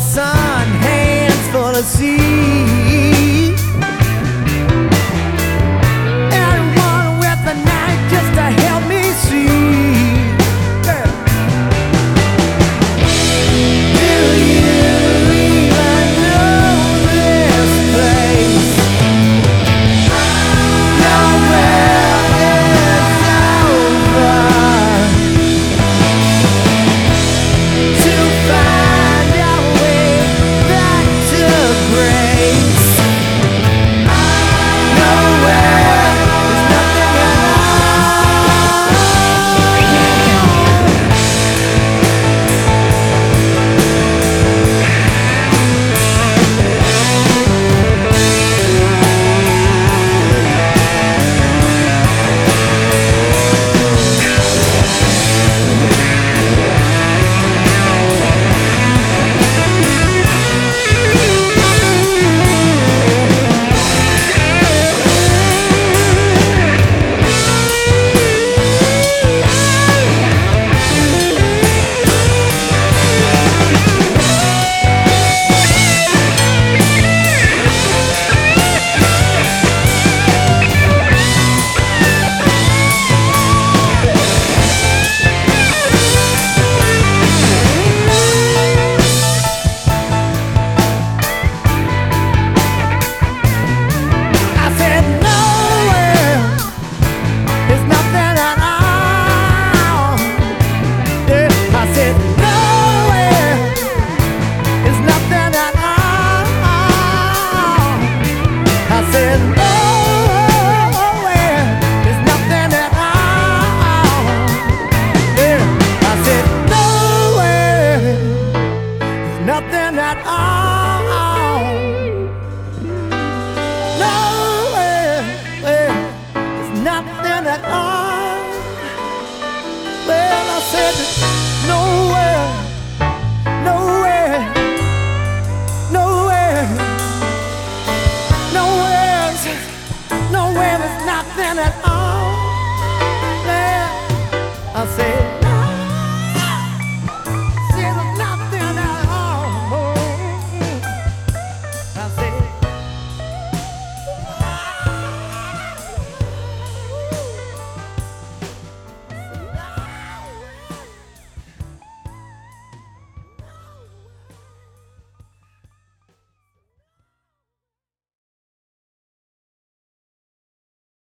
sun, hands full of seeds. nothing at all. Well, I said nowhere, nowhere, nowhere, nowhere, nowhere is nothing at all. Well, I said.